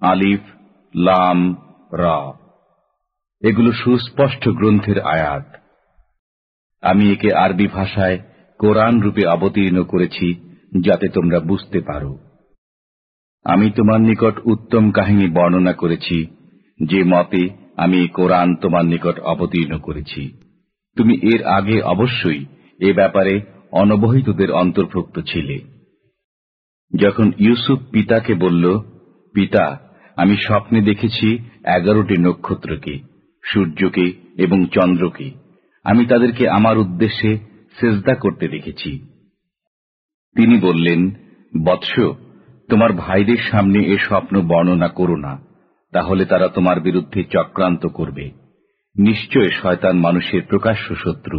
আলিফ, লাম, রা। এগুলো সুস্পষ্ট গ্রন্থের আয়াত। আমি একে আরবি ভাষায় কোরআন রূপে অবতীর্ণ করেছি, যাতে তোমরা বুঝতে পারো। আমি তোমার নিকট উত্তম কাহিনী বর্ণনা করেছি, যে মতে আমি কোরআন তোমার নিকট অবতীর্ণ করেছি। তুমি এর আগে অবশ্যই এ ব্যাপারে অনবহিতদের অন্তর্ভুক্ত ছিলে। যখন ইউসুফ পিতাকে বলল, পিতা আমি স্বপ্নে দেখেছি এগারোটি নক্ষত্রকে সূর্যকে এবং চন্দ্রকে আমি তাদেরকে আমার উদ্দেশ্যে সেজদা করতে দেখেছি। তিনি বললেন, বৎস, তোমার ভাইদের সামনে এ স্বপ্ন বর্ণনা করো না, তাহলে তারা তোমার বিরুদ্ধে চক্রান্ত করবে। নিশ্চয় শয়তান মানুষের প্রকাশ্য শত্রু।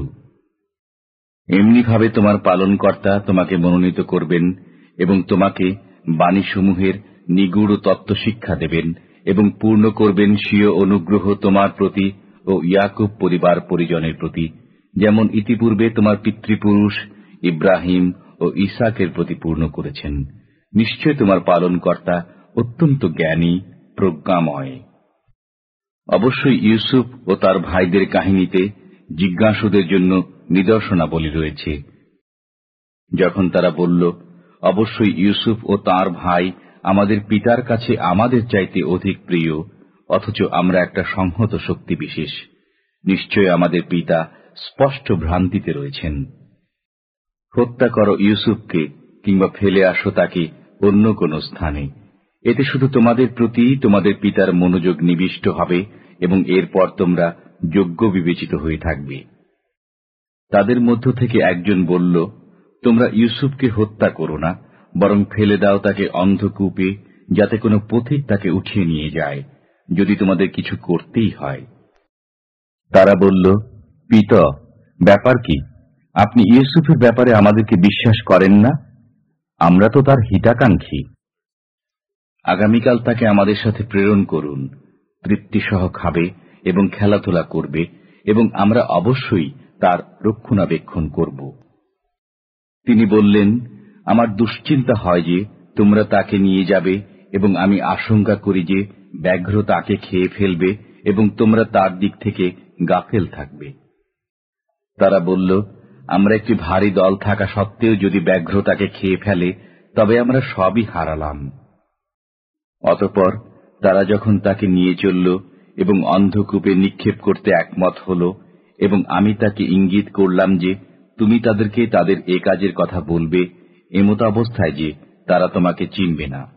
এমনিভাবে তোমার পালনকর্তা তোমাকে মনোনীত করবেন এবং তোমাকে বাণীসমূহের নিগুড় তত্ত্ব শিক্ষা দেবেন এবং পূর্ণ করবেন স্বীয় অনুগ্রহ তোমার প্রতি ও ইয়াকুব পরিবার পরিজনের প্রতি। যেমন ইতিপূর্বে তোমার পিতৃপুরুষ ইব্রাহিম ও ইসাকের প্রতি পূর্ণ করেছেন। নিশ্চয় তোমার পালনকর্তা অত্যন্ত জ্ঞানী, প্রজ্ঞাময়। অবশ্যই ইউসুফ ও তার ভাইদের কাহিনীতে জিজ্ঞাসুদের জন্য নিদর্শনাবলী রয়েছে। যখন তারা বলল, অবশ্যই ইউসুফ ও তার ভাই আমাদের পিতার কাছে আমাদের চাইতে অধিক প্রিয়, অথচ আমরা একটা সংহত শক্তি বিশেষ। নিশ্চয় আমাদের পিতা স্পষ্ট ভ্রান্তিতে রয়েছেন। হত্যা করো ইউসুফকে, কিংবা ফেলে আসো তাকে অন্য কোন স্থানে। এতে শুধু তোমাদের প্রতি তোমাদের পিতার মনোযোগ নিবিষ্ট হবে, এবং এরপর তোমরা যোগ্য বিবেচিত হয়ে থাকবে। তাদের মধ্য থেকে একজন বলল, তোমরা ইউসুফকে হত্যা করো না বরং ফেলে দাও তাকে অন্ধকূপে, যাতে কোনো পথিক তাকে উঠিয়ে নিয়ে যায়, যদি তোমাদের কিছু করতেই হয়। তারা বলল, পিত, ব্যাপার কি? আপনি ইউসুফের ব্যাপারে আমাদেরকে বিশ্বাস করেন না? আমরা তো তার হিতাকাঙ্ক্ষী। আগামীকাল তাকে আমাদের সাথে প্রেরণ করুন, তৃপ্তিসহ খাবে এবং খেলাধুলা করবে, এবং আমরা অবশ্যই তার রক্ষণাবেক্ষণ করব। তিনি বললেন আমার দুশ্চিন্তা হয় যে তোমরা তাকে নিয়ে যাবে এবং আমি আশঙ্কা করি যে ব্যাঘ্র তাকে খেয়ে ফেলবে এবং তোমরা তার দিক থেকে গাফেল থাকবে। তারা বলল, আমরা একটি ভারী দল থাকা সত্ত্বেও যদি ব্যাঘ্র তাকে খেয়ে ফেলে, তবে আমরা সবই হারালাম। অতপর তারা যখন তাকে নিয়ে চলল এবং অন্ধকূপে নিক্ষেপ করতে একমত হল এবং আমি তাকে ইঙ্গিত করলাম যে তুমি তাদেরকে তাদের এ কাজের কথা বলবে এমত অবস্থায় যে তারা তোমাকে চিনবে না।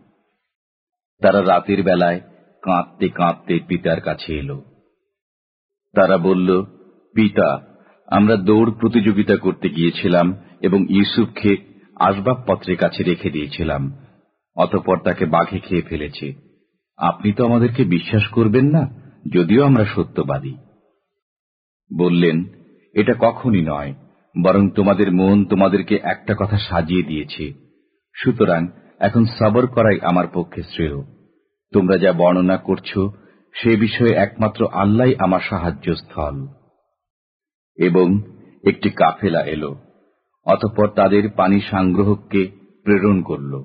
তারা রাতের বেলায় কাঁদতে কাঁদতে পিতার কাছে এলো। তারা বলল, পিতা, আমরা দৌড় প্রতিযোগিতা করতে গিয়েছিলাম এবং ইউসুফকে আসবাবপত্রের কাছে রেখে দিয়েছিলাম, অতপর তাকে বাঘে খেয়ে ফেলেছে। আপনি তো আমাদেরকে বিশ্বাস করবেন না, যদিও আমরা সত্যবাদী। বললেন, এটা কখনই নয়। বরং তোমাদের মন তোমাদেরকে একটা কথা সাজিয়ে দিয়েছে। সুতরাং এখন সবর করাই আমার পক্ষে শ্রেয়। তোমরা যা বর্ণনা করছ, সে বিষয়ে একমাত্র আল্লাহ আমার সাহায্য স্থল এবং একটি কাফেলা এলো, অতঃপর তাদের পানি সংগ্রহককে প্রেরণ করল।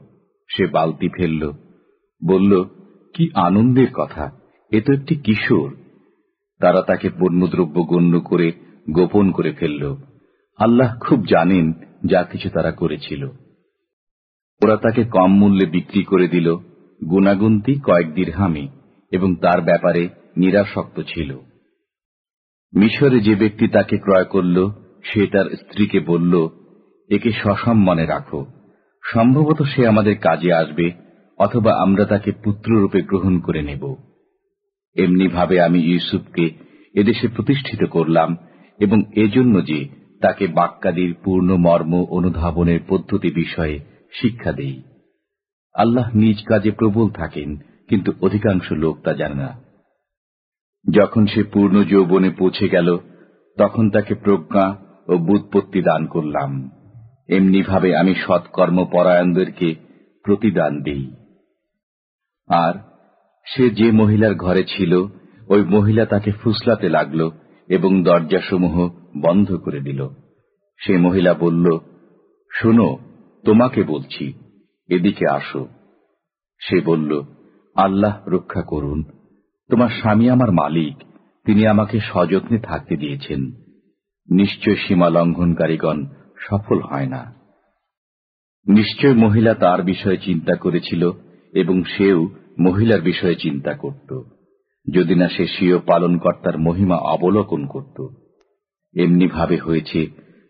সে বালতি ফেলল, বলল, কি আনন্দের কথা, এ তো একটি কিশোর। তারা তাকে পণ্যদ্রব্য গণ্য করে গোপন করে ফেলল। আল্লাহ খুব জানেন যা কিছু তারা করেছিল। ওরা তাকে কম মূল্যে বিক্রি করে দিল গুণাগুন্তি কয়েক দীর্হামে, এবং তার ব্যাপারে নিরাসক্ত ছিল। মিশরে যে ব্যক্তি তাকে ক্রয় করল, সে তার স্ত্রীকে বলল, একে সসম্মানে রাখো। সম্ভবত সে আমাদের কাজে আসবে, অথবা আমরা তাকে পুত্ররূপে গ্রহণ করে নেব। এমনিভাবে আমি ইউসুফকে এদেশে প্রতিষ্ঠিত করলাম, এবং এজন্য যে তাকে বাক্যাদির পূর্ণ মর্ম অনুধাবনের পদ্ধতি বিষয়ে শিক্ষা দেই। আল্লাহ নিজ কাজে প্রবল থাকেন, কিন্তু অধিকাংশ লোক তা জানে না। যখন সে পূর্ণ যৌবনে পৌঁছে গেল, তখন তাকে প্রজ্ঞা ও বুৎপত্তি দান করলাম। এমনিভাবে আমি সৎকর্ম পরায়ণদেরকে প্রতিদান দিই। আর সে যে মহিলার ঘরে ছিল, ওই মহিলা তাকে ফুসলাতে লাগল এবং দরজাসমূহ বন্ধ করে দিল। সে মহিলা বলল, শোনো, তোমাকে বলছি, এদিকে আসো। সে বলল, আল্লাহ রক্ষা করুন। তোমার স্বামী আমার মালিক, তিনি আমাকে সযত্নে থাকতে দিয়েছেন। নিশ্চয় সীমা লঙ্ঘনকারীগণ সফল হয় না। নিশ্চয় মহিলা তার বিষয়ে চিন্তা করেছিল এবং সেও মহিলার বিষয়ে চিন্তা করত। যদি না সে স্বীয় পালনকর্তার মহিমা অবলোকন করত। এমনি ভাবে হয়েছে,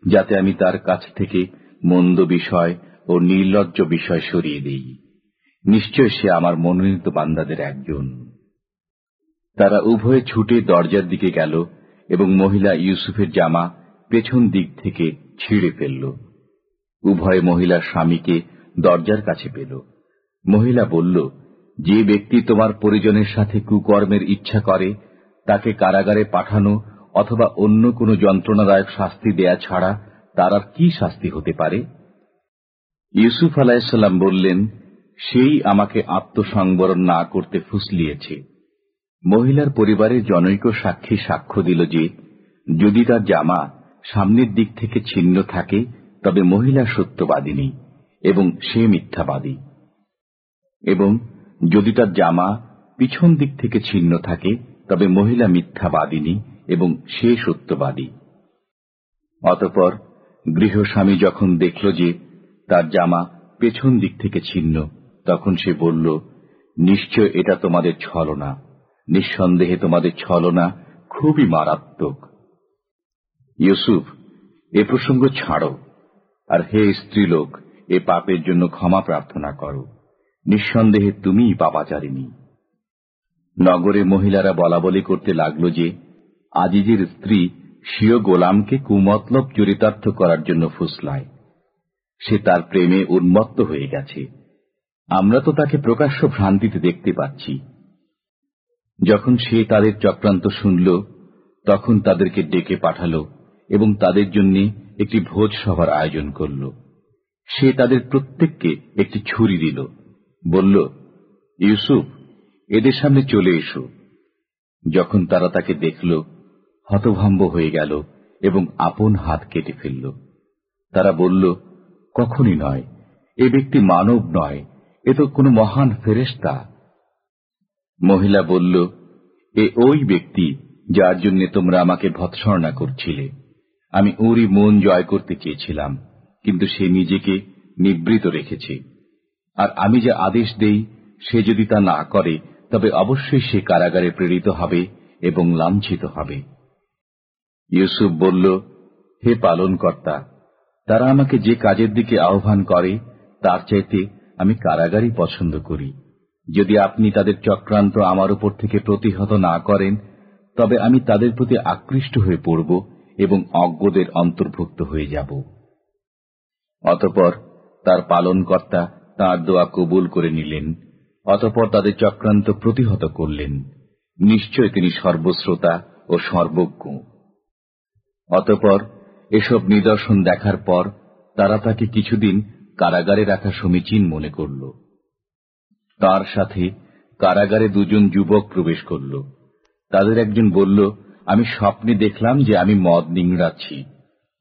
যাতে আমি তার কাছ থেকে মন্দ বিষয় ও নির্লজ্জ বিষয় সরিয়ে দিই। নিশ্চয় সে আমার মনোনীত বান্দাদের একজন। তারা উভয়ে ছুটে দরজার দিকে গেল এবং মহিলা ইউসুফের জামা পেছন দিক থেকে ছিঁড়ে ফেলল। উভয় মহিলার স্বামীকে দরজার কাছে পেল। মহিলা বলল, যে ব্যক্তি তোমার পরিজনের সাথে কুকর্মের ইচ্ছা করে, তাকে কারাগারে পাঠানো অথবা অন্য কোনো যন্ত্রণাদায়ক শাস্তি দেয়া ছাড়া তার আর কি শাস্তি হতে পারে? ইউসুফ আলাহিসাল্লাম বললেন, সেই আমাকে আত্মসংবরণ না করতে ফুসলিয়েছে। মহিলার পরিবারের জনৈক সাক্ষী সাক্ষ্য দিল যে, যদি তার জামা সামনের দিক থেকে ছিন্ন থাকে, তবে মহিলা সত্যবাদিনী এবং সে মিথ্যাবাদী। এবং যদি তার জামা পিছন দিক থেকে ছিন্ন থাকে, তবে মহিলা মিথ্যাবাদিনী এবং সে সত্যবাদী। অতপর গৃহস্বামী যখন দেখল যে তার জামা পেছন দিক থেকে ছিন্ন, তখন সে বলল, নিশ্চয় এটা তোমাদের ছলনা। নিঃসন্দেহে তোমাদের ছলনা খুবই মারাত্মক। ইউসুফ, এ প্রসঙ্গ ছাড়ো। আর হে স্ত্রীলোক, এ পাপের জন্য ক্ষমা প্রার্থনা করো। নিঃসন্দেহে তুমিই পাপাচারিণী। নগরে মহিলারা বলা বলি করতে লাগল যে আজিজের স্ত্রী স্বীয় গোলামকে কুমতলব চরিতার্থ করার জন্য ফুসলায়। সে তার প্রেমে উন্মত্ত হয়ে গেছে। আমরা তো তাকে প্রকাশ্য ভ্রান্তিতে দেখতে পাচ্ছি। যখন সে তাদের চক্রান্ত শুনল, তখন তাদেরকে ডেকে পাঠাল এবং তাদের জন্য একটি ভোজ সভার আয়োজন করল। সে তাদের প্রত্যেককে একটি ছুরি দিল। বলল, ইউসুফ, এদের সামনে চলে এসো। যখন তারা তাকে দেখল হতভম্ব হয়ে গেল এবং আপন হাত কেটে ফেলল। তারা বলল, কখনই নয়। এ ব্যক্তি মানব নয়। এ তো কোনো মহান ফেরেস্তা মহিলা বলল, এ ওই ব্যক্তি যার জন্য তোমরা আমাকে ভৎসর্ণা করছিলে। আমি ওরই মন জয় করতে চেয়েছিলাম, কিন্তু সে নিজেকে নিবৃত রেখেছে। আর আমি যে আদেশ দেই, সে যদি তা না করে, তবে অবশ্যই সে কারাগারে প্রেরিত হবে এবং লাঞ্ছিত হবে। ইউসুফ বলল, হে পালন কর্তা তারা আমাকে যে কাজের দিকে আহ্বান করে, তার চাইতে আমি কারাগারই পছন্দ করি। যদি আপনি তাদের চক্রান্ত আমার উপর থেকে প্রতিহত না করেন, তবে আমি তাদের প্রতি আকৃষ্ট হয়ে পড়ব এবং অজ্ঞদের অন্তর্ভুক্ত হয়ে যাব। অতপর তার পালনকর্তা তাঁর দোয়া কবুল করে নিলেন, অতপর তাদের চক্রান্ত প্রতিহত করলেন। নিশ্চয় তিনি সর্বশ্রোতা ও সর্বজ্ঞ। অতপর এসব নিদর্শন দেখার পর তারা তাকে কিছুদিন কারাগারে রাখা সমীচীন মনে করল। তার সাথে কারাগারে দুজন যুবক প্রবেশ করল। তাদের একজন বলল, আমি স্বপ্নে দেখলাম যে আমি মদ নিংড়াচ্ছি।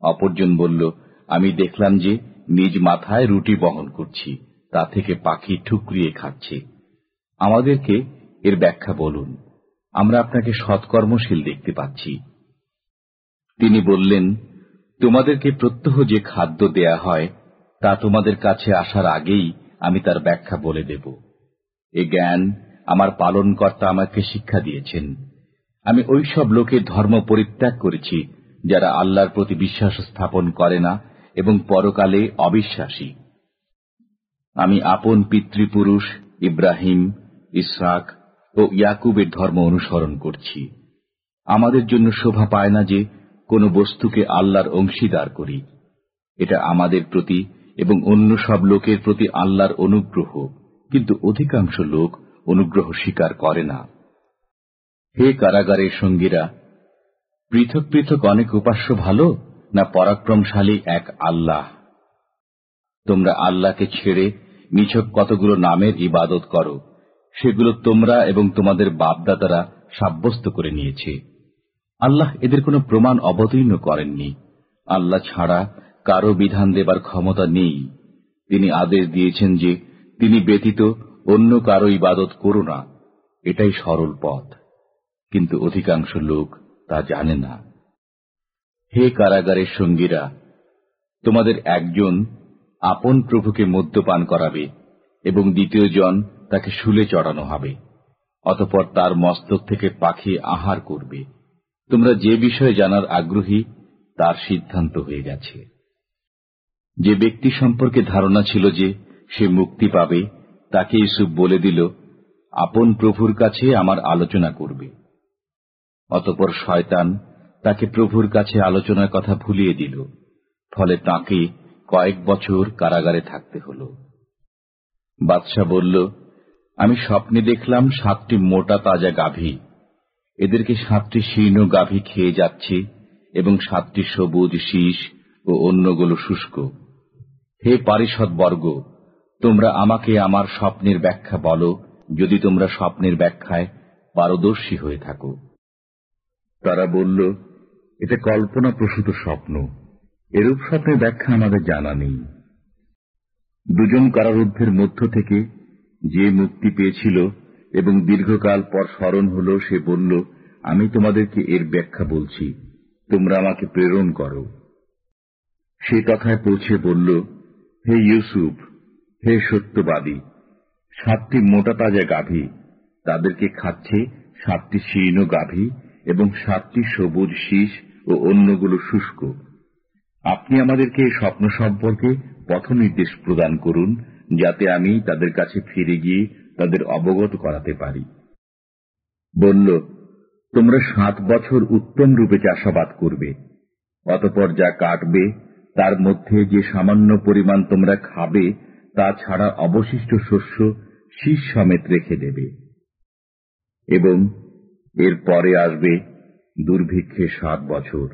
অপরজন বলল, আমি দেখলাম যে নিজ মাথায় রুটি বহন করছি, তা থেকে পাখি ঠুকরিয়ে খাচ্ছে। আমাদেরকে এর ব্যাখ্যা বলুন। আমরা আপনাকে সৎকর্মশীল দেখতে পাচ্ছি। তিনি বললেন, তোমাদেরকে প্রত্যহ যে খাদ্য দেয়া হয়, তা তোমাদের কাছে আসার আগেই আমি তার ব্যাখ্যা বলে দেব। এ জ্ঞান আমার পালনকর্তা আমাকে শিক্ষা দিয়েছেন। আমি ওই সব লোকের ধর্ম পরিত্যাগ করেছি, যারা আল্লাহর প্রতি বিশ্বাস স্থাপন করে না এবং পরকালে অবিশ্বাসী। আমি আপন পিতৃপুরুষ ইব্রাহিম ইসরাক ও ইয়াকুবের ধর্ম অনুসরণ করছি। আমাদের জন্য শোভা পায় না যে কোন বস্তুকে আল্লাহর অংশীদার করি। এটা আমাদের প্রতি এবং অন্য সব লোকের প্রতি আল্লাহর অনুগ্রহ, কিন্তু অধিকাংশ লোক অনুগ্রহ স্বীকার করে না। হে কারাগারের সঙ্গীরা, পৃথক পৃথক অনেক উপাস্য ভালো না পরাক্রমশালী এক আল্লাহ? তোমরা আল্লাহকে ছেড়ে নিছক কতগুলো নামের ইবাদত করো, সেগুলো তোমরা এবং তোমাদের বাপদাদারা সাব্যস্ত করে নিয়েছে। আল্লাহ এদের কোনো প্রমাণ অবতীর্ণ করেননি। আল্লাহ ছাড়া কারও বিধান দেবার ক্ষমতা নেই। তিনি আদেশ দিয়েছেন যে তিনি ব্যতীত অন্য কারও ইবাদত করো না। এটাই সরল পথ। কিন্তু অধিকাংশ লোক তা জানে না। হে কারাগারের সঙ্গীরা, তোমাদের একজন আপন প্রভুকে মদ্যপান করাবে এবং দ্বিতীয় জন তাকে শুলে চড়ানো হবে, অতপর তার মস্তক থেকে পাখি আহার করবে। তোমরা যে বিষয়ে জানার আগ্রহী, তার সিদ্ধান্ত হয়ে গেছে। যে ব্যক্তি সম্পর্কে ধারণা ছিল যে সে মুক্তি পাবে, তাকে ইসুফ বলে দিল, আপন প্রভুর কাছে আমার আলোচনা করবে। অতপর শয়তান তাকে প্রভুর কাছে আলোচনার কথা ভুলিয়ে দিল, ফলে তাকে কয়েক বছর কারাগারে থাকতে হল। বাদশাহ বলল, আমি স্বপ্নে দেখলাম সাতটি মোটা তাজা গাভী এদেরকে সাতটি শীর্ণ গাভী খেয়ে যাচ্ছে এবং সাতটি সবুজ শীষ ও অন্যগুলো শুষ্ক। হে পারিষদ বর্গ তোমরা আমাকে আমার স্বপ্নের ব্যাখ্যা বলো, যদি তোমরা স্বপ্নের ব্যাখ্যায় পারদর্শী হয়ে থাকো। তারা বলল, এটা কল্পনা প্রসূত স্বপ্ন। এরূপ স্বপ্নের ব্যাখ্যা আমাদের জানা নেই। দুজন কারারুদ্ধের মধ্য থেকে যে মুক্তি পেয়েছিল এবং দীর্ঘকাল পর স্মরণ হল, সে বলল, আমি তোমাদেরকে এর ব্যাখ্যা বলছি। তোমরা আমাকে প্রেরণ করো। সে কথায় পৌঁছে বলল, হে ইউসুফ, হে সত্যবাদী, সাতটি মোটা তাজা গাভী, তাদেরকে খাচ্ছে সাতটি শীর্ণ গাভী এবং সাতটি সবুজ শীষ ও অন্যগুলো শুষ্ক। আপনি আমাদেরকে স্বপ্ন সম্পর্কে পথ নির্দেশ প্রদান করুন, যাতে আমি তাদের কাছে ফিরে গিয়ে তাদের অবগত করাতে পারি। বলল, তোমরা সাত বছর উত্তম রূপে চাষাবাদ করবে। অতপর যা কাটবে, তার মধ্যে যে সামান্য পরিমাণ তোমরা খাবে, তা ছাড়া অবশিষ্ট শস্য শীষ সমেত রেখে দেবে। এবং এর পরে আসবে দুর্ভিক্ষে সাত বছর।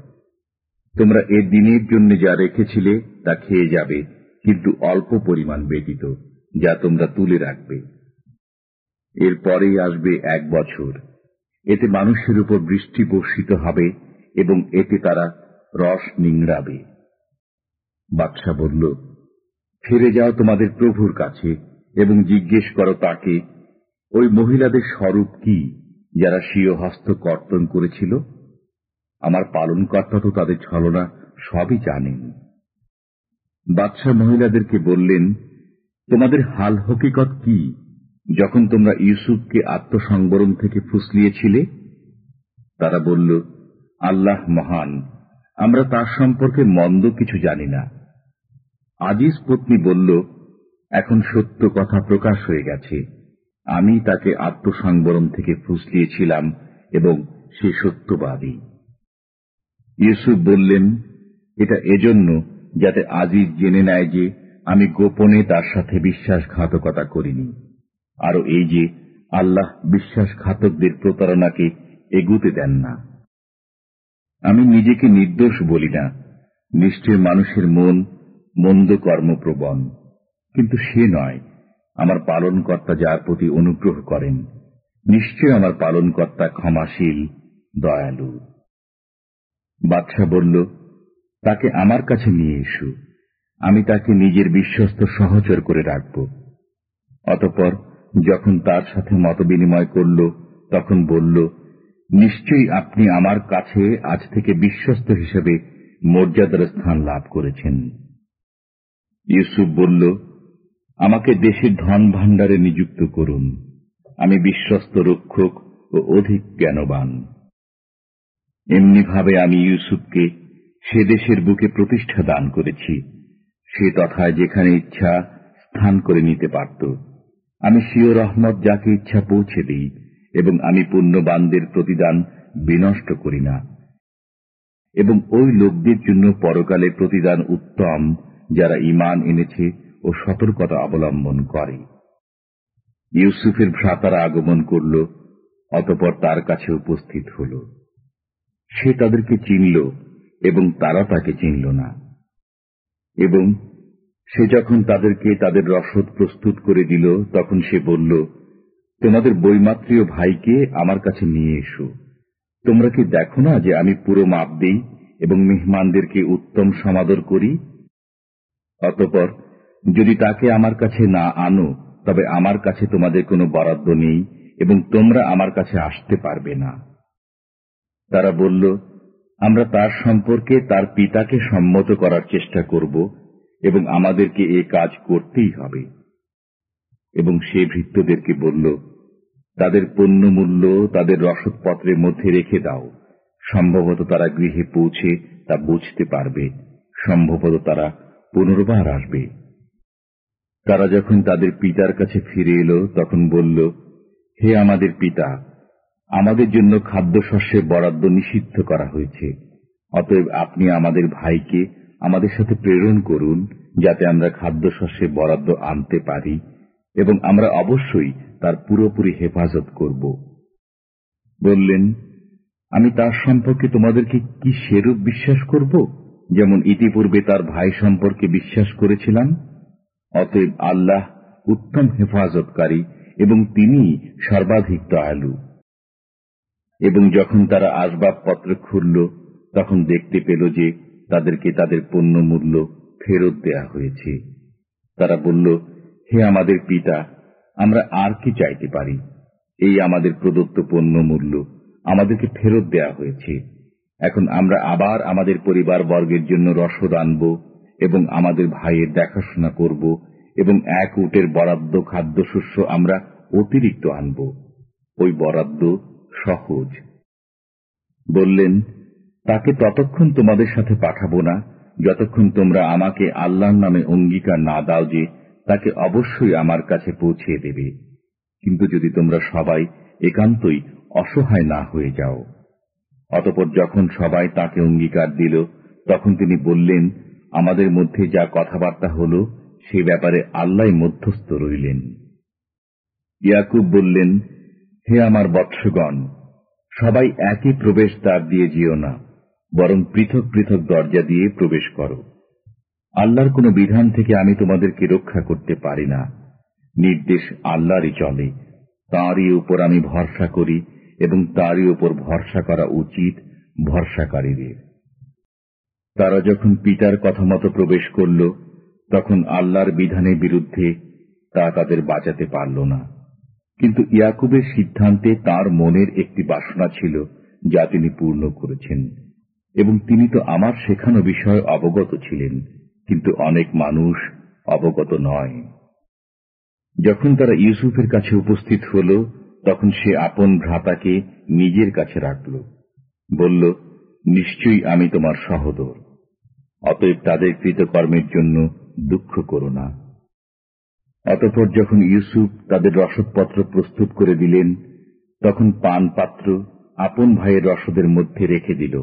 তোমরা এ দিনের জন্য যা রেখেছিলে, তা খেয়ে যাবে, কিন্তু অল্প পরিমাণ ব্যতীত, যা তোমরা তুলে রাখবে। এর পরেই আসবে এক বছর। এতে মানুষের উপর বৃষ্টি বর্ষিত হবে এবং এতে তারা রস নিংড়াবে। বাদশাহ বলল, ফিরে যাও তোমাদের প্রভুর কাছে এবং জিজ্ঞেস করো তাকে, ওই মহিলাদের স্বরূপ কি যারা স্বীয় হস্ত কর্তন করেছিল? আমার পালনকর্তা তো তাদের ছলনা সবই জানেন। বাদশাহ মহিলাদেরকে বললেন, তোমাদের হাল হকিকত কি? যখন তোমরা ইউসুফকে আত্মসংবরণ থেকে ফুসলিয়েছিলে, তারা বলল, আল্লাহ মহান, আমরা তার সম্পর্কে মন্দ কিছু জানি না। আজিজ পত্নী বলল, এখন সত্য কথা প্রকাশ হয়ে গেছে। আমি তাকে আত্মসংবরণ থেকে ফুসলিয়েছিলাম এবং সে সত্যবাদী। ইউসুফ বললেন, এটা এজন্য যাতে আজিজ জেনে নেয় যে আমি গোপনে তার সাথে বিশ্বাসঘাতকতা করিনি। আরও এই যে আল্লাহ বিশ্বাসঘাতকদের প্রতারণাকে এগুতে দেন না। আমি নিজেকে নির্দোষ বলি না। নিশ্চয় মানুষের মন মন্দ কর্মপ্রবণ। কিন্তু সে নয়, আমার পালনকর্তা যার প্রতি অনুগ্রহ করেন। নিশ্চয় আমার পালনকর্তা ক্ষমাশীল, দয়ালু। বাদশাহ বলল, তাকে আমার কাছে নিয়ে এসো। আমি তাকে নিজের বিশ্বস্ত সহচর করে রাখব। অতপর যখন তার সাথে মত বিনিময় করল, তখন বলল, নিশ্চয়ই আপনি আমার কাছে আজ থেকে বিশ্বস্ত হিসেবে মর্যাদার স্থান লাভ করেছেন। ইউসুফ বলল, আমাকে দেশের ধন ভাণ্ডারে নিযুক্ত করুন। আমি বিশ্বস্ত রক্ষক ও অধিক জ্ঞানবান। এমনিভাবে আমি ইউসুফকে সে দেশের বুকে প্রতিষ্ঠা দান করেছি। সে তথায় যেখানে ইচ্ছা স্থান করে নিতে পারত। আমি শিও রহমত যাকে ইচ্ছা পৌঁছে দিই এবং আমি পুণ্যবানদের প্রতিদান বিনষ্ট করি না। এবং ওই লোকদের জন্য পরকালে প্রতিদান উত্তম যারা ইমান এনেছে ও সতর্কতা অবলম্বন করে। ইউসুফের ভ্রাতারা আগমন করল, অতপর তার কাছে উপস্থিত হল। সে তাদেরকে চিনল এবং তারা তাকে চিনল না। এবং সে যখন তাদেরকে তাদের রসদ প্রস্তুত করে দিল, তখন সে বলল, তোমাদের বৈমাত্রীয় ভাইকে আমার কাছে নিয়ে এসো। তোমরা কি দেখো না যে আমি পুরো মাপ দেই এবং মেহমানদেরকে উত্তম সমাদর করি? অতপর, যদি তাকে আমার কাছে না আনো, তবে আমার কাছে তোমাদের কোনো বরাদ্দ নেই এবং তোমরা আমার কাছে আসতে পারবে না। তারা বলল, আমরা তার সম্পর্কে তার পিতাকে সম্মত করার চেষ্টা করব এবং আমাদেরকে এ কাজ করতেই হবে। এবং সে ভৃত্যদেরকে বলল, তাদের পণ্য মূল্য তাদের রসদপত্রের মধ্যে রেখে দাও। সম্ভবত তারা গৃহে পৌঁছে তা বুঝতে পারবে। সম্ভবত তারা পুনর্বার আসবে। তারা যখন তাদের পিতার কাছে ফিরে এলো, তখন বলল, হে আমাদের পিতা, আমাদের জন্য খাদ্যশস্যের বরাদ্দ নিষিদ্ধ করা হয়েছে। অতএব আপনি আমাদের ভাইকে আমাদের সাথে প্রেরণ করুন যাতে আমরা খাদ্যশস্যের বরাদ্দ আনতে পারি এবং আমরা অবশ্যই তার পুরোপুরি হেফাজত করব। বললেন, আমি তার সম্পর্কে তোমাদেরকে কি সেরূপ বিশ্বাস করব, যেমন ইতিপূর্বে তার ভাই সম্পর্কে বিশ্বাস করেছিলাম? অতএব আল্লাহ উত্তম হেফাজতকারী এবং তিনি সর্বাধিক দয়ালু। এবং যখন তারা আসবাবপত্র খুলল, তখন দেখতে পেল যে তাদেরকে তাদের পণ্য মূল্য ফেরত দেয়া হয়েছে। তারা বলল, হে আমাদের পিতা, আমরা আর কি চাইতে পারি? এই আমাদের প্রদত্ত পণ্য মূল্য আমাদেরকে ফেরত দেয়া হয়েছে। এখন আমরা আবার আমাদের পরিবার বর্গের জন্য রসদ আনব এবং আমাদের ভাইয়ের দেখাশোনা করব এবং এক উটের বরাদ্দ খাদ্যশস্য আমরা অতিরিক্ত আনব। ওই বরাদ্দ সহজ। বললেন তাকে ততক্ষণ তোমাদের সাথে পাঠাবো না, যতক্ষণ তোমরা আমাকে আল্লাহর নামে অঙ্গীকার না দাও যে তাকে অবশ্যই আমার কাছে পৌঁছিয়ে দেবে। কিন্তু যদি তোমরা সবাই একান্তই অসহায় না হয়ে যাও। অতপর যখন সবাই তাকে অঙ্গীকার দিল, তখন তিনি বললেন, আমাদের মধ্যে যা কথাবার্তা হল, সে ব্যাপারে আল্লাহ মধ্যস্থ রইলেন। ইয়াকুব বললেন, হে আমার বৎসগণ, সবাই একই প্রবেশ দ্বার দিয়ে যেও না। বরং পৃথক পৃথক দরজা দিয়ে প্রবেশ করো। আল্লাহর কোন বিধান থেকে আমি তোমাদেরকে রক্ষা করতে পারি না। নির্দেশ আল্লাহরই চলে। তাঁরই উপর আমি ভরসা করি এবং তারই উপর ভরসা করা উচিত ভরসাকারীদের। তারা যখন পিতার কথা মতো প্রবেশ করল, তখন আল্লাহর বিধানের বিরুদ্ধে তা তাদের বাঁচাতে পারল না। কিন্তু ইয়াকুবের সিদ্ধান্তে তার মনের একটি বাসনা ছিল যা তিনি পূর্ণ করেছেন। এবং তিনি তো আমার শেখানো বিষয়ে অবগত ছিলেন, কিন্তু অনেক মানুষ অবগত নয়। যখন তারা ইউসুফের কাছে উপস্থিত হল, তখন সে আপন ভ্রাতাকে নিজের কাছে রাখল। বলল, নিশ্চয়ই আমি তোমার সহদর। অতএব তাদের কৃতকর্মের জন্য দুঃখ করো না। অতপর যখন ইউসুফ তাদের রসদপত্র প্রস্তুত করে দিলেন, তখন পান পাত্র আপন ভাইয়ের রসদের মধ্যে রেখে দিল।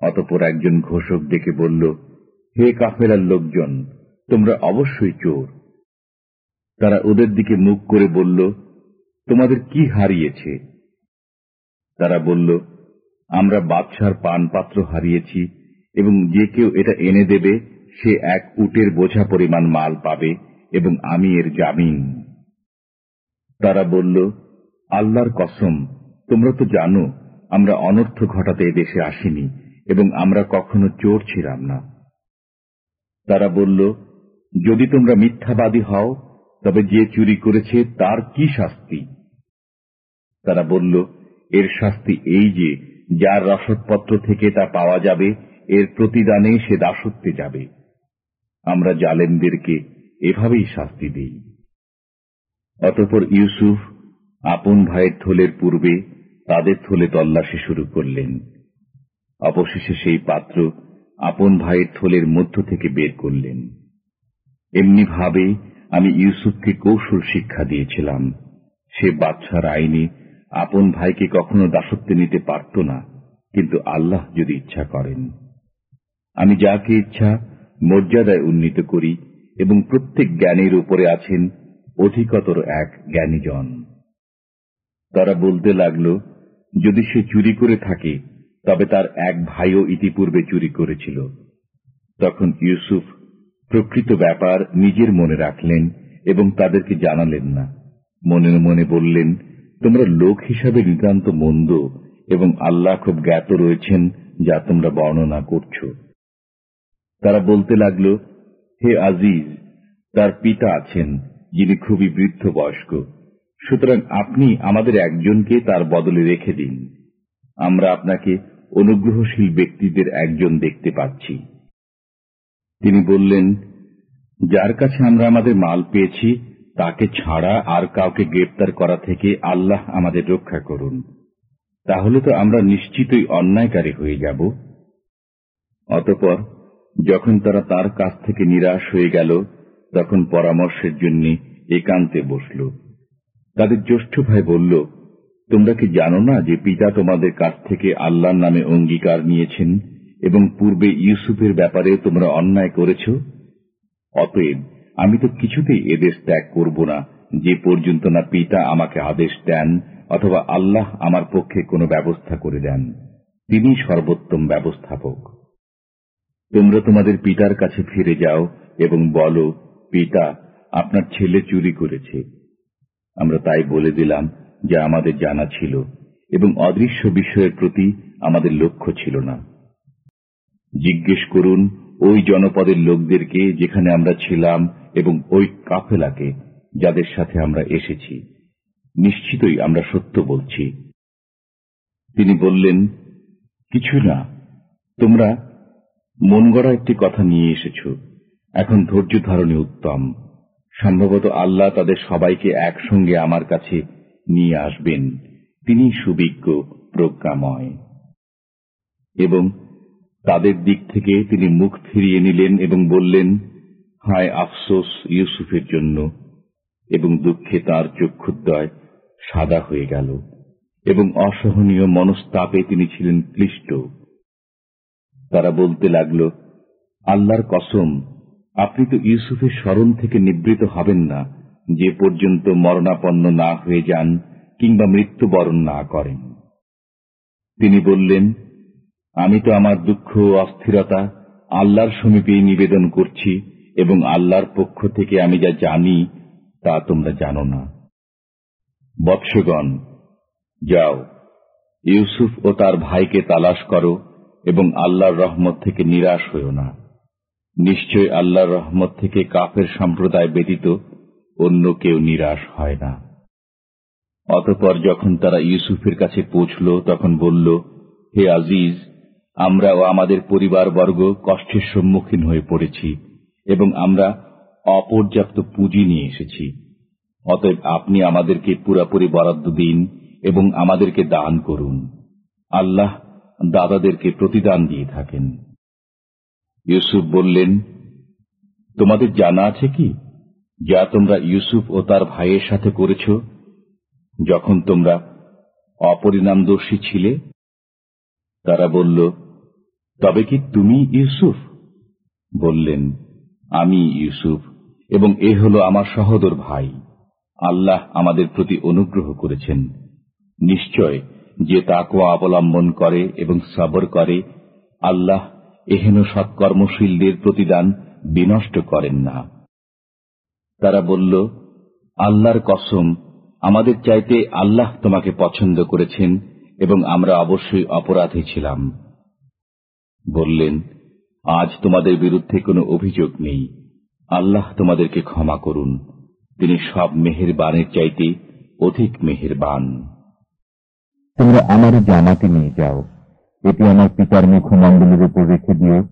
অতপর একজন ঘোষক ডেকে বলল, হে কাফেলার লোকজন, তোমরা অবশ্যই চোর। তারা ওদের দিকে মুখ করে বলল, তোমাদের কি হারিয়েছে? তারা বলল, আমরা বাদশার পানপাত্র হারিয়েছি এবং যে কেউ এটা এনে দেবে, সে এক উটের বোঝা পরিমাণ মাল পাবে এবং আমি এর জামিন। তারা বলল, আল্লাহর কসম, তোমরা তো জানো, আমরা অনর্থ ঘটাতে দেশে আসিনি। এবং আমরা কখনো চোর ছিলাম না। তারা বলল, যদি তোমরা মিথ্যাবাদী হও, তবে যে চুরি করেছে তার কি শাস্তি? তারা বলল, এর শাস্তি এই যে, যার রসদপত্র থেকে তা পাওয়া যাবে, এর প্রতিদানে সে দাসত্বে যাবে। আমরা জালেমদেরকে এভাবেই শাস্তি দিই। অতপর ইউসুফ আপন ভাইয়ের থলের পূর্বে তাদের থলে তল্লাশি শুরু করলেন। অবশেষে সেই পাত্র আপন ভাইয়ের থলের মধ্য থেকে বের করলেন। এমনি ভাবে আমি ইউসুফকে কৌশল শিক্ষা দিয়েছিলাম। সে বাচ্চার আইনে আপন ভাইকে কখনো দাসত্বে নিতে পারত না, কিন্তু আল্লাহ যদি ইচ্ছা করেন। আমি যাকে ইচ্ছা মর্যাদায় উন্নীত করি এবং প্রত্যেক জ্ঞানের উপরে আছেন অধিকতর এক জ্ঞানীজন। তারা বলতে লাগল, যদি সে চুরি করে থাকে তবে তার এক ভাইও ইতিপূর্বে চুরি করেছিল। তখন ইউসুফ প্রকৃত ব্যাপার নিজের মনে রাখলেন এবং তাদেরকে জানালেন না। মনে মনে বললেন, তোমরা লোক হিসাবে নিতান্ত মন্দ এবং আল্লাহ খুব জ্ঞাত রয়েছেন যা তোমরা বর্ণনা করছ। তারা বলতে লাগল, হে আজিজ, তার পিতা আছেন, যিনি খুবই বৃদ্ধ বয়স্ক সুতরাং আপনি আমাদের একজনকে তার বদলে রেখে দিন। আমরা আপনাকে অনুগ্রহশীল ব্যক্তিদের একজন দেখতে পাচ্ছি। তিনি বললেন, যার কাছে আমরা আমাদের মাল পেয়েছি, তাকে ছাড়া আর কাউকে গ্রেপ্তার করা থেকে আল্লাহ আমাদের রক্ষা করুন। তাহলে তো আমরা নিশ্চিতই অন্যায়কারী হয়ে যাব। অতপর, যখন তারা তার কাছ থেকে নিরাশ হয়ে গেল, তখন পরামর্শের জন্য একান্তে বসল। তাদের জ্যেষ্ঠ ভাই বলল তোমরা কি জানো না যে পিতা তোমাদের কাছ থেকে আল্লাহর নামে অঙ্গীকার নিয়েছেন এবং পূর্বে ইউসুফের ব্যাপারে তোমরা অন্যায় করেছ? অতএব আমি তো কিছুতেই এদেশ ত্যাগ করব না, যে পর্যন্ত না পিতা আমাকে আদেশ দেন অথবা আল্লাহ আমার পক্ষে কোনো ব্যবস্থা করে দেন। তিনি সর্বোত্তম ব্যবস্থাপক। তোমরা তোমাদের পিতার কাছে ফিরে যাও এবং বলো, পিতা, আপনার ছেলে চুরি করেছে। আমরা তাই বলে দিলাম যা আমাদের জানা ছিল এবং অদৃশ্য বিষয়ের প্রতি আমাদের লক্ষ্য ছিল না। জিজ্ঞেস করুন ওই জনপদের লোকদেরকে যেখানে আমরা ছিলাম এবং ওই কাফেলাকে যাদের সাথে আমরা এসেছি। নিশ্চিতই আমরা সত্য বলছি। তিনি বললেন, কিছু না, তোমরা মন গড়া একটি কথা নিয়ে এসেছ। এখন ধৈর্য ধারণে উত্তম। সম্ভবত আল্লাহ তাদের সবাইকে একসঙ্গে আমার কাছে নিয়ে আসবেন। তিনি সুবিজ্ঞ, প্রজ্ঞাময়। এবং তাদের দিক থেকে তিনি মুখ ফিরিয়ে নিলেন এবং বললেন, হায় আফসোস ইউসুফের জন্য। এবং দুঃখে তার চক্ষুদ্দয় সাদা হয়ে গেল। এবং অসহনীয় মনস্তাপে তিনি ছিলেন ক্লিষ্ট। তারা বলতে লাগল, আল্লাহর কসম, আপনি তো ইউসুফের স্মরণ থেকে নিবৃত হবেন না। যে পর্যন্ত মরণাপন্ন না হয়ে যান কিংবা মৃত্যুবরণ না করেন। তিনি বললেন, আমি তো আমার দুঃখ ও অস্থিরতা আল্লাহর সমীপেই নিবেদন করছি এবং আল্লাহর পক্ষ থেকে আমি যা জানি তা তোমরা জানো না। বৎসগণ, যাও, ইউসুফ ও তার ভাইকে তালাশ করো এবং আল্লাহর রহমত থেকে নিরাশ হইও না। নিশ্চয় আল্লাহর রহমত থেকে কাফের সম্প্রদায় ব্যতীত অন্য কেউ নিরাশ হয় না। অতপর যখন তারা ইউসুফের কাছে পৌঁছল, তখন বলল, হে আজিজ, আমরা ও আমাদের পরিবারবর্গ কষ্টের সম্মুখীন হয়ে পড়েছি এবং আমরা অপর্যাপ্ত পুঁজি নিয়ে এসেছি। অতএব আপনি আমাদেরকে পুরাপুরি বরাদ্দ দিন এবং আমাদেরকে দান করুন। আল্লাহ দাদাদেরকে প্রতিদান দিয়ে থাকেন। ইউসুফ বললেন, তোমাদের জানা আছে কি? যা তোমরা ইউসুফ ও তার ভাইয়ের সাথে করেছ, যখন তোমরা অপরিণামদর্শী ছিলে? তারা বলল, তবে কি তুমি ইউসুফ? বললেন, আমি ইউসুফ, এবং এ হল আমার সহদর ভাই। আল্লাহ আমাদের প্রতি অনুগ্রহ করেছেন। নিশ্চয় যে তাকোয়া অবলম্বন করে এবং সবর করে, আল্লাহ এহেন সৎকর্মশীলদের প্রতিদান বিনষ্ট করেন না। তারা বলল, আল্লাহর কসম, আমাদের চাইতে আল্লাহ তোমাকে পছন্দ করেছেন এবং আমরা অবশ্যই অপরাধী ছিলাম। বললেন, আজ তোমাদের বিরুদ্ধে কোনো অভিযোগ নেই। আল্লাহ তোমাদেরকে ক্ষমা করুন। তিনি সব মেহের বানের চাইতে অধিক মেহের বান তোমরা আমার জামাতে নিয়ে যাও। এটি আমার পিতার মুখমণ্ডলের উপর রেখে দিও।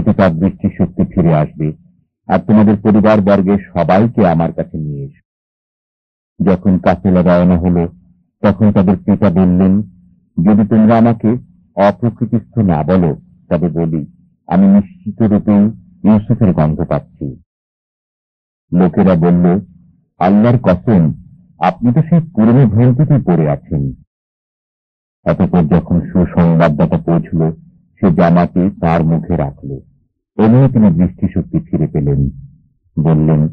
এতে তার দৃষ্টিশক্তি ফিরে আসবে। আর তোমাদের পরিবার বর্গের সবাইকে আমার কাছে নিয়ে এসো। যখন কাফেলা রওনা হলো, তখন তাদের পিতা বললেন, যদি তোমরা আমাকে অপ্রকৃতিস্থ না বলো, তবে বলি, আমি নিশ্চিত রূপেই ইউসুফের গন্ধ পাচ্ছি। লোকেরা বলল, আল্লাহর কসম, আপনি তো সেই পুরনো ভ্রান্তিতেই পড়ে আছেন। অতপর যখন সুসংবাদদাতা পৌঁছল, সে জামাটি তার মুখে রাখল। এমনি তিনি দৃষ্টিশক্তি ফিরে পেলেন। বললেন,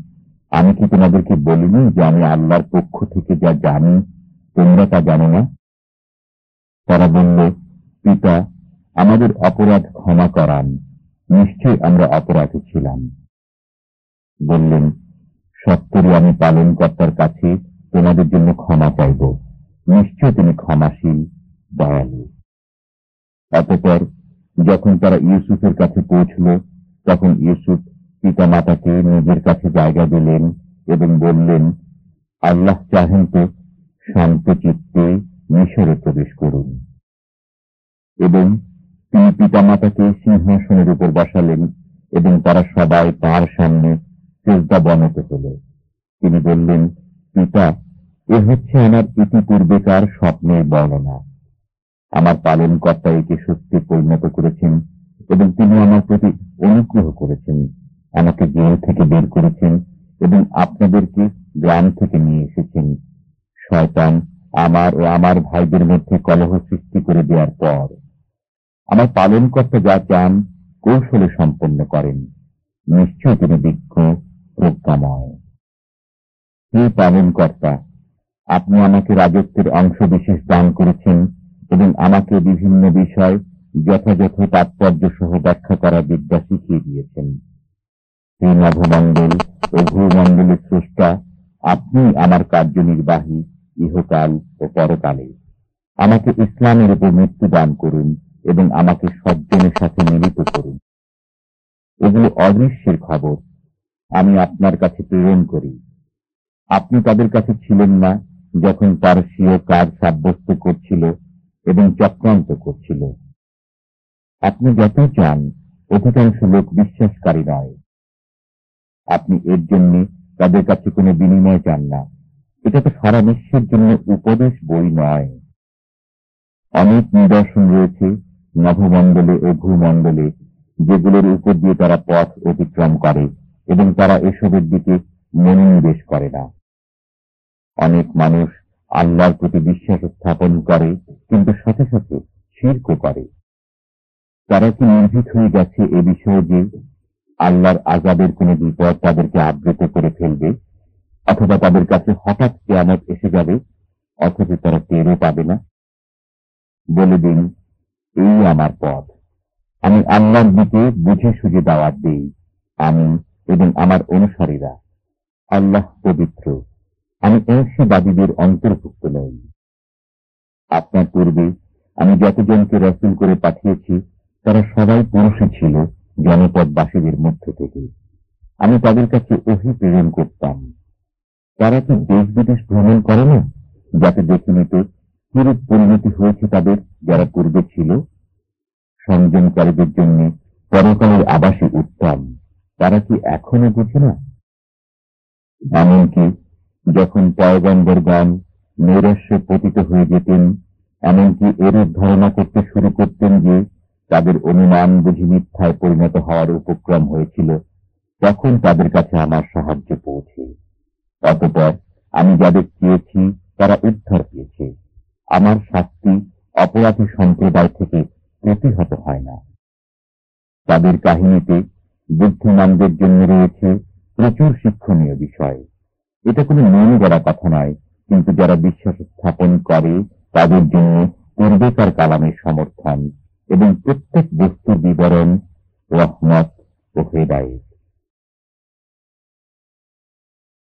আমি কি তোমাদেরকে বলিনি যে আমি আল্লাহর পক্ষ থেকে যা জানি, তোমরা তা জানো না? তারা বলল, পিতা, আমাদের অপরাধ ক্ষমা করান নিশ্চয় আমরা অপরাধী ছিলাম। বললেন সত্তরই আমি পালনকর্তার কাছে তোমাদের জন্য ক্ষমা চাইব নিশ্চয় তিনি ক্ষমাশীল, দয়ালু। অতপর যখন তারা ইউসুফের কাছে পৌঁছল তখন ইউসুফ পিতা মাতাকে নিজের কাছে জায়গা দিলেন এবং বললেন, আল্লাহ চাহেন তো শান্ত চিত্তে মিশরে প্রবেশ করুন। এবং তিনি পিতামাতাকে সিংহাসনের উপর বসালেন এবং তারা সবাই তার সামনে চেষ্টা বনত হল। তিনি বললেন, পিতা, এ হচ্ছে আমার ইতিপূর্বেকার স্বপ্নের বর্ণনা। আমার পালন কর্তা একে সত্যি পরিণত করেছেন এবং তিনি আমার প্রতি অনুগ্রহ করেছেন, আমাকে জেল থেকে বের করেছেন এবং আপনাদেরকে গ্রাম থেকে নিয়ে এসেছেন। শয়তান আমার ও আমার ভাইদের মধ্যে কলহ সৃষ্টি করে দেওয়ার পর আমার পালনকর্তা যা চান কৌশলে সম্পন্ন করেন। নিশ্চয় তিনি বিজ্ঞ প্রজ্ঞাময়। হে পালনকর্তা, আপনি আমাকে রাজত্বের অংশ বিশেষ দান করেছেন এবং আমাকে বিভিন্ন বিষয় যথাযথ তাৎপর্য সহ ব্যাখ্যা করা বিদ্যা শিখিয়ে দিয়েছেন। নভমণ্ডল ও ভূমণ্ডলের স্রষ্টা, আপনি আমার কার্যনির্বাহী, ইহকাল ও পরকালে। আমাকে ইসলামের উপর মৃত্যু দান করুন এবং আমাকে সজ্জনের সাথে মিলিত করুন। এগুলো অদৃশ্যের খবর। আমি আপনার কাছে প্রেরণ করি। আপনি তাদের কাছে ছিলেন না যখন তার স্বীয় কাজ সাব্যস্ত করছিল এবং চক্রান্ত করছিল। আপনি যত চান, অধিকাংশ লোক বিশ্বাসকারী নয়। আপনি এর জন্য তাদের কাছে কোনো বিনিময় চান না। এটা তো সারা বিশ্বের জন্য উপদেশ বই নয়। অনেক নিদর্শন রয়েছে নভমণ্ডলে ও ভূমণ্ডলে, যেগুলোর উপর দিয়ে তারা পথ অতিক্রম করে এবং তারা এসবের দিকে মনোনিবেশ করে না। অনেক মানুষ আল্লাহর প্রতি বিশ্বাস স্থাপন করে, কিন্তু সাথে সাথে শির্ক করে। তারা কি নির্ভীক হয়ে গেছে এ বিষয়ে যে আল্লাহর আজাদের কোন বিপদ তাদেরকে আবৃত করে ফেলবে? অথবা তাদের কাছে হঠাৎ কেয়ামত এসে যাবে, অথচ তারা টেরও পাবে না? বলে দিন, এই আমার পথ। আমি আল্লাহর দিকে বুঝে সুঝে দাওয়াত দিই, আমি এবং আমার অনুসারীরা। আল্লাহ পবিত্র, আমি অংশীবাদীদের অন্তর্ভুক্ত নই। আপনার পূর্বে আমি যতজনকে রসুল করে পাঠিয়েছি তারা সবাই পুরুষই ছিল জনপদবাসীদের মধ্য থেকে। আমি তাদের কাছে ওহি প্রেরণ করতাম। তারা কি দেশ বিদেশ ভ্রমণ করে না? যাতে দেখে নিত কিরূপ পরিণতি হয়েছে তাদের যারা পূর্বে ছিল? সংযমকারীদের জন্য পরকালের আবাসে উত্তম তারা কি এখনও বুঝে না? এমনকি যখন পয়গম্বরগণ নৈরাশ্য পতিত হয়ে যেতেন, এমনকি এরূপ ধারণা করতে শুরু করতেন যে তাদের অনুমান বুঝি মিথ্যায় পরিণত হওয়ার উপক্রম হয়েছিল তখন তাদের কাছে আমার সাহায্য পৌঁছে। অতপর আমি যাদের চেয়েছি তারা উদ্ধার পেয়েছে। আমার শাস্তি অপরাধী সম্প্রদায় থেকে প্রতিহত হয় না। তাদের কাহিনীতে বুদ্ধিমানদের জন্য রয়েছে প্রচুর শিক্ষণীয় বিষয়। এটা কোনো মন গড়া কথা নয়, কিন্তু যারা বিশ্বাস স্থাপন করে, তাদের জন্য পূর্বেকার কালামের সমর্থন। এবং প্রত্যেক বস্তুর বিবরণ রহমত ও হেদায়ত।